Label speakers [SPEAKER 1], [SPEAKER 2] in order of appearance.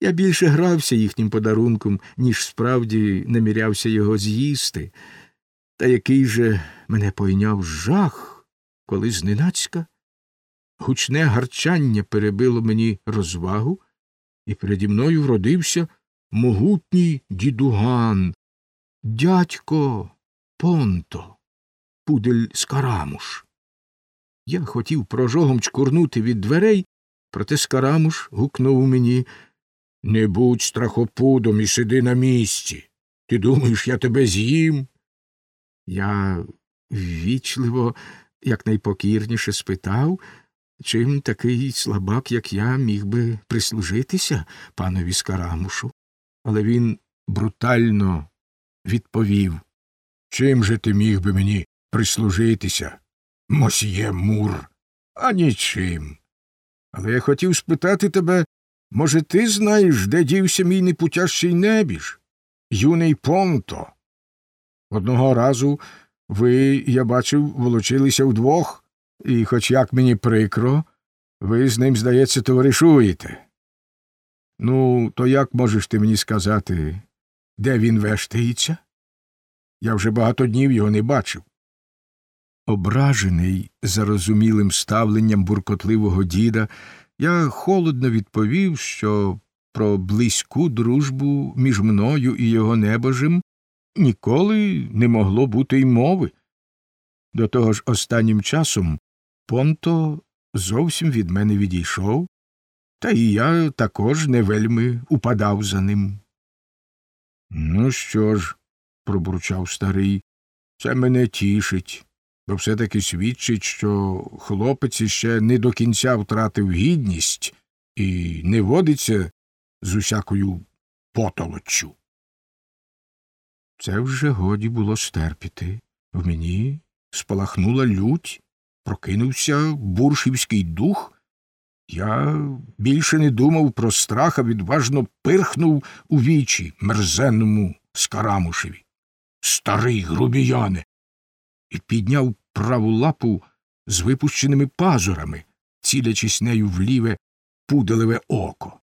[SPEAKER 1] Я більше грався їхнім подарунком, ніж справді намірявся його з'їсти. Та який же мене пойняв жах, коли зненацька гучне гарчання перебило мені розвагу, і переді мною вродився могутній дідуган, дядько Понто, пудель Скарамуш. Я хотів прожогом чкурнути від дверей, проте Скарамуш гукнув мені Не будь страхопудом і сиди на місці. Ти думаєш, я тебе з'їм? Я ввічливо, якнайпокірніше спитав, чим такий слабак, як я, міг би прислужитися панові Скарамушу. Але він брутально відповів Чим же ти міг би мені прислужитися, мосьє Мур? А нічим. Але я хотів спитати тебе, може, ти знаєш, де дівся мій непутящий небіж, юний Понто? Одного разу ви, я бачив, волочилися вдвох, і, хоч як мені прикро, ви з ним, здається, товаришуєте. Ну, то як можеш ти мені сказати, де він вештається? Я вже багато днів його не бачив. Ображений зарозумілим ставленням буркотливого діда, я холодно відповів, що про близьку дружбу між мною і його небожем ніколи не могло бути й мови. До того ж, останнім часом Понто зовсім від мене відійшов, та і я також не вельми упадав за ним. Ну що ж, пробурчав старий, це мене тішить, бо все таки свідчить, що хлопець іще не до кінця втратив гідність і не водиться з усякою потолоччю. Це вже годі було стерпіти. В мені спалахнула лють, прокинувся буршівський дух. Я більше не думав про страх, а відважно пирхнув у вічі мерзенному скарамушеві. Старий грубіяне. І підняв праву лапу з випущеними пазурами, цілячись нею в ліве пуделеве око.